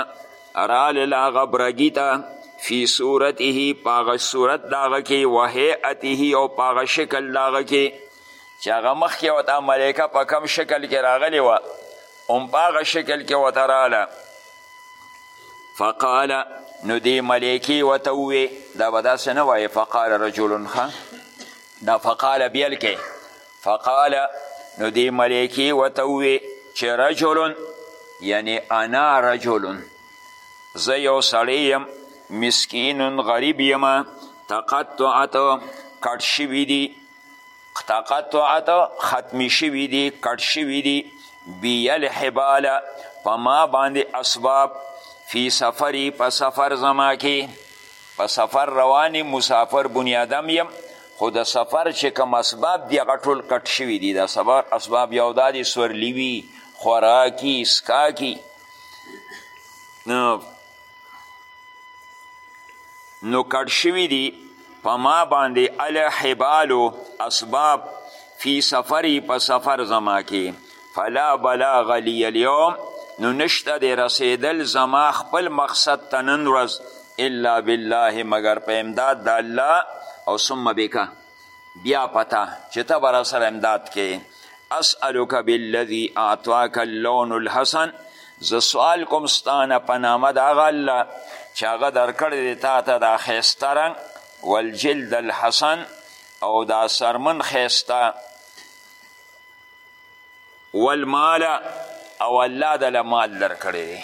Speaker 1: رال لا غبرګی ته فی صورته پاغه صورت داغه کې وهیئته او پاغه شکل داغه کې چې هغه مخکې او دا ملائکه په کم شکل کې راغلی وه هم پاغه شکل کې ورته راله فقال نو دې ملائکې ورته ووې دا به داسې نه وایې فقال رجل ښه دا فقال بیل کې فقال نو دی ملیکی وته وی چې رجل یعنی انا رجل زه یو سړی یم مسکین غریب یم تقطعت کټ شوي دي تقطعت ختمی شوي دي کټ شوي دي بیل حباله په ما باندې اسباب فی سفری په سفر زما کې په سفر رواني مسافر بنیادم یم خو د سفر چې کوم اسباب دي هغه ټول کټ شوي دي د سفر اسباب یو دا دي سورلي وي خوراکي سکاکي نو کټ شوي دي په ما باندې الحبالو اسباب فی سفری په سفر زما کې فلا بلاغ لی اليوم نو نشته دی رسیدل زما خپل مقصد ته نن ورځ الا بالله مگر په امداد د الله او ثم بکا بیا پتا چې ته به راسره امداد کې اسألک بالذي اعطاک اللون الحسن زه سوال کوم ستانه په نامه د هغه الله چې هغه درکړی دی تا ته دا ښایسته رنګ والجلد الحسن او دا سرمن ښایسته والمال او الله دله مال درکړی دی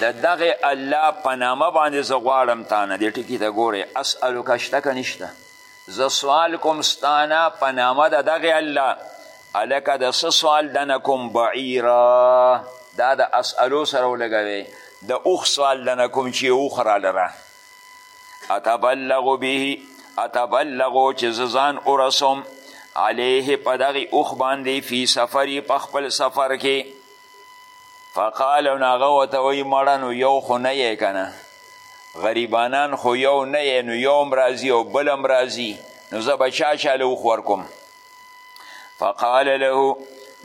Speaker 1: د دغه الله په نامه باندې زه غواړم تانه دې ټکي ته ګورې اسألک شته که نشته زه سوال کوم ستانه په نامه د دغه الله هلکه د څه سوال دنه کوم بعیرا دا د اسألو سره ولګوې د اوښ سوال دنه کوم چې اوښ راله اتبلغ به اتبلغو چې زه ځان ورسوم علیه په دغې اوښ باندې فی سفري په خپل سفر کې فقال نو هغه ورته وایي مړه نو یو خو نه یې که نه غریبانان خو یو نه یې نو یو هم راځي او بل هم راځي نو زه به چا چاله اوښ ورکوم فقال له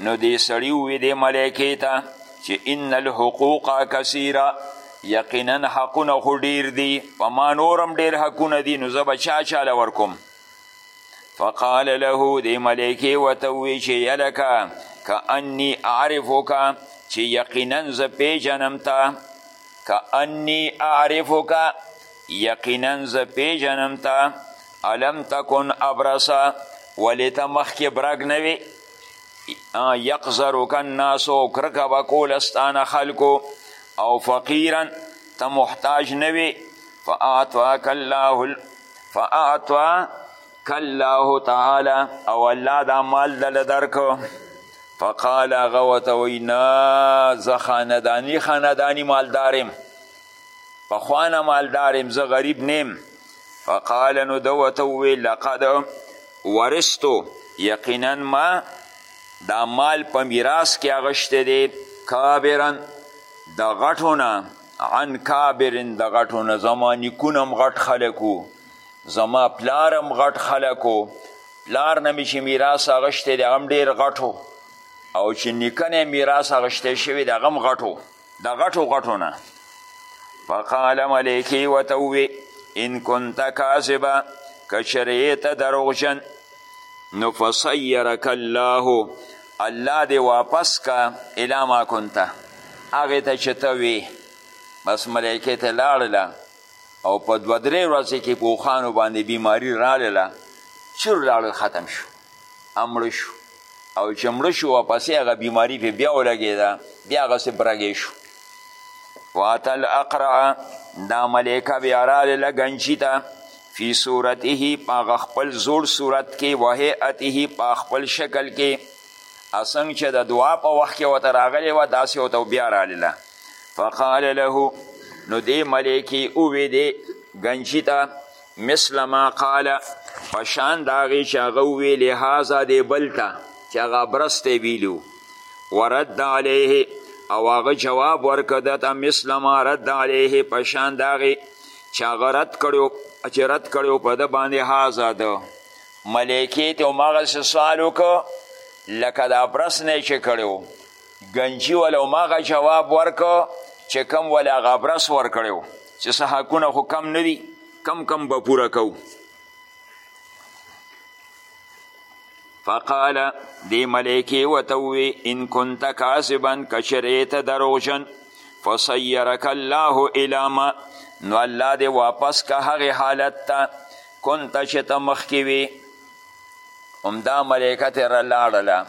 Speaker 1: نو دې سړي ووي دې ملایکې ته چې ان الحقوق کثیره یقینا حقونه خو ډیر دي په ما نورم ډیر حقونه دي نو زه به چا چاله ورکوم فقال له دې ملایکې ورته ووي چې یلکه که انی اعرفک چې یقینا زه پیژنم تا که انی اعرفک یقینا زه پیژنم تا الم تکن ابرسا ولی ته مخکې برګ نه وې یقذرک الناس او کرکه به کوله ستانه خلکو او فقیرا ته محتاج نه وې فاعطاک الله فاعطاک الله تعالی او الله دا مال دله درکو فقال هغه ورته وایي نه زه خانداني خانداني مالدار یم پخوانه مالدار یم زه غریب نیم فقال نو ده ورته وویل لقد ورستو یقینا ما دا مال په میراث کې اغشتی دی کابرن د غټو نه عن کابرن د غټو نه زما نیکونه هم غټ خلک وو زما پلار هم غټ خلک وو پلار نه مې چې میراث اغشتی دی هغه هم ډېر غټ او چې نیکه نه یې میراث اغشتی شوی دی هغه هم غټ د غټو غټو نه فقال ملیکی ورته ووی ان کنت کاذبه که چېرې ته دروغجن نو فصیرک الله الله دې واپس که الی ما کنته هغې ته چې ته وې بس ملایکې ته لاړله او په دوه درې ورځې کې په اوښانو باندې بیماري رالله چور لاړل ختم شو امړ شو او چې مړ شو واپسې هغه بیماري پې بیا ولګېده بیا هغسې برګې شو واتل اقرع دا ملیکه بیا رالله ګنجي ته فی صورته په هغه خپل زوړ صورت کې وهیئته په خپل شکل کې اسنګ چې د دعا په وخت کې ورته راغلی وه داسې ورته بیا رالله فقال له نو دی ملکی اووی دی گنجی تا مثل ما قال پشان داغی چې هغه ویلی هازا دی بل ته چې هغه ابرس ته ویلو ورد علیه او هغه جواب ورکړ ده ته مثل ما رد علیه پشان داغی چې هغه رد کړو چې رد کړو په ده باندې هازا ده ملکی ته هماغسې سوال وکړو لکه د ابرس نه چې کړو ګنجي ول هماغه جواب ورکو چې کم ول هغه برس ورکړی و چې څه حقونه خو کم نه دي کم کم به پوره کوو فقال دی ملائکی وتوی ان كنت کاذبا کشریت دروغجن فسيرك الله الى ما نو الله دی واپس که هغه حالت ته كنت چې ته مخکې وي همدا ملائکه تېره لاړله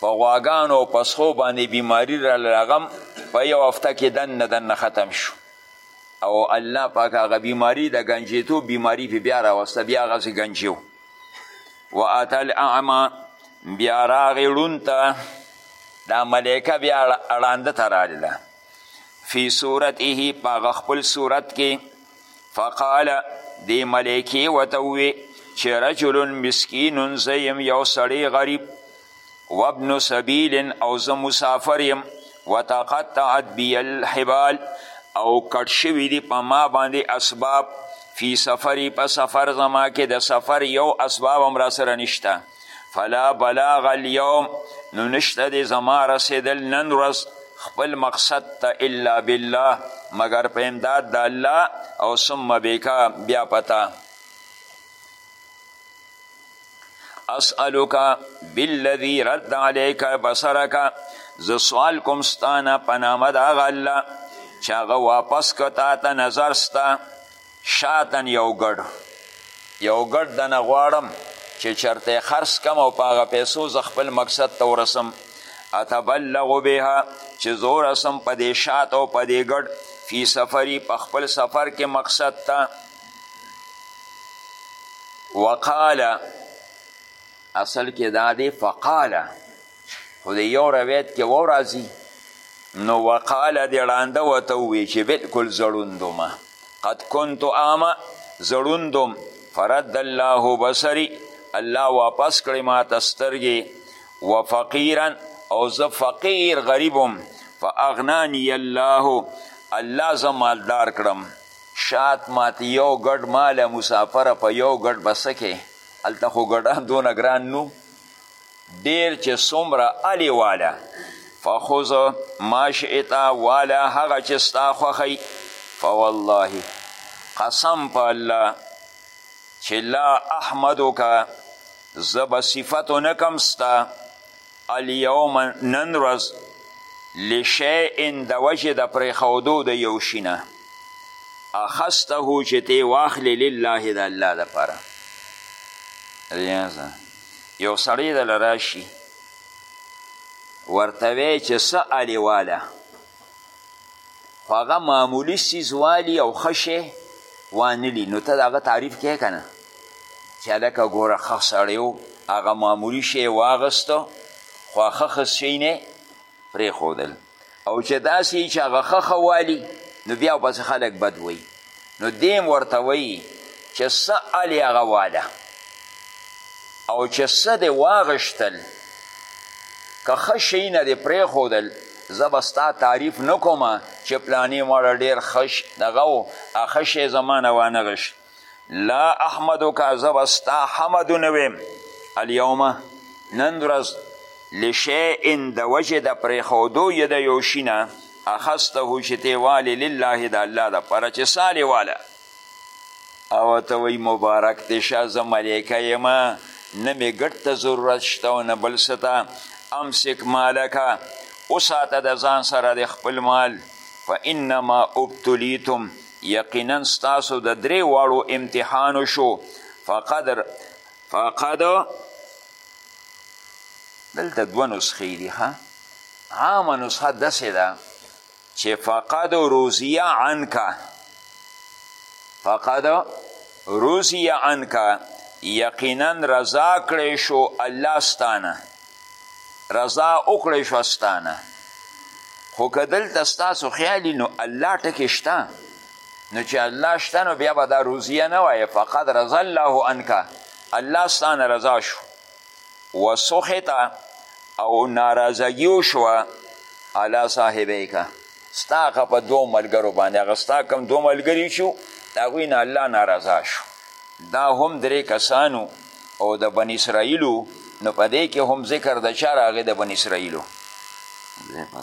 Speaker 1: په غواګانو او پسخو باندې بیماری راله هغه هم په یو هفته کې دننه دننه ختم شو او الله پاک هغه بیماری د ګنجیتو بیماری پې بیا راوسته بیا هغسې ګنجی و و اتی الاعما بیا راغې ړوند ته دا ملایکه بیا ړانده ته راله فی صورته په هغه خپل صورت کې فقال دی ملائکی وته وی چې رجل مسکین زیم یو سړی غریب وابن سبیل او زه مسافر یم وتقطعت بی الحبال او کټ شوی دی په ما باندې اسباب فی سفری په سفر زما کې د سفر یو اسباب هم را سره نشته فلا بلاغ اليوم نو نشته دی زما رسېدل نن ورځ خپل مقصد ته الا بالله مګر په امداد د الله او ثم بیکا بیا پتا اسألک بالذی رد علیک بصرک زه سوال کوم ستانه په نامه د هغه الله چې هغه واپس که تا ته نظر ستا شاتن یو ګډ یو ګډ دنه غواړم چې چرته خرڅ کم او په هغه پیسو زه خپل مقصد ته ورسم اتبلغ بها چې زه ورسم په دې شات او په دې ګډ فی سفری په خپل سفر کې مقصد ته وقال اصل کې دا دی فقال خو د یو روایت کې و راځي نو وقال دې ړانده ورته ووایي چې بلکل زړوندومه قد كنت اعمى زړوندم فرد الله بصري الله واپس کړی ما ته سترګې وفقیرا او زه فقیر غریبم فاغنانی الله الله زه مالدار کړم شات مات یو ګډ مال مسافر په یو ګډ بسکه هلته خو ګډان دونه ګران نو ډیر چې څومره الی والا فخذ ما شئت والا هغه چې ستا خوښی فوالله قسم په الله چې لا احمدک زه به صفت نه کم ستا الیوم نن ورځ لشیئن د وجې د پرېښودو د یو شي نه اخسته چې تې واخلې لله د الله دپاره ریاضه یو سړی دله راشي ورته وایي چې څه الې واله خو هغه معمولي څیز والي او ښه شی وانلي نو ته د هغه تعریف کوې که نه چې هلکه ګوره ښه سړی و هغه معمولي شی یې واغسته خو ښه ښه شی نه پرېښودل او چې داسې چې هغه ښه ښه والي نو بیا پس خلک بد وایي نو دیم ورته وایي چې څه الې هغه واله او چې څه دې واغشتل که ښه شي نه دې پرېښودل زه به ستا تعریف نه کوم چې پلانې مړه ډېر ښه دغه و هغه ښه شی زما نه وانه غشت لا احمدک زه به ستا حمدونه ویم الیومه نن ورځ لشیء د وجې د پرېښودو یې د یو شي نه اخسته چې تې والې لله د الله دپاره چې سالې واله او ته وایي مبارک دې شه زه ملایکه یم نه مې ګټ ته ضرورت شته او نه بل څه ته امسک مالکه وساته د ځان سره د خپل مال فانما ابتلیتم یقینا ستاسو د درې واړو امتحان وشو فقد فقد دلته دوه نسخې دي ښه عامه نسخه داسې ده چې فقد روزیه عنکه فقد روزیه عنکه یقینا رضا کړی شو الله ستانه رضا وکړی شو ستانه خو که دلته ستاسو خیالي نو الله ټکې شته نو چې الله شته نو بیا به دا روزیه نه وایه فقد رضا الله عنکه الله ستانه رضا شو وسخطه او ناراضګي وشوه علی صاحبیکه ستا هغه په دوو ملګرو باندې هغه ستا کوم دوه ملګري شو د هغوی نه الله ناراضه شو دا هم درې کسانو او د بن اسرائیلو نو په دې کې هم ذکر د چا راغی د بن اسرائیلو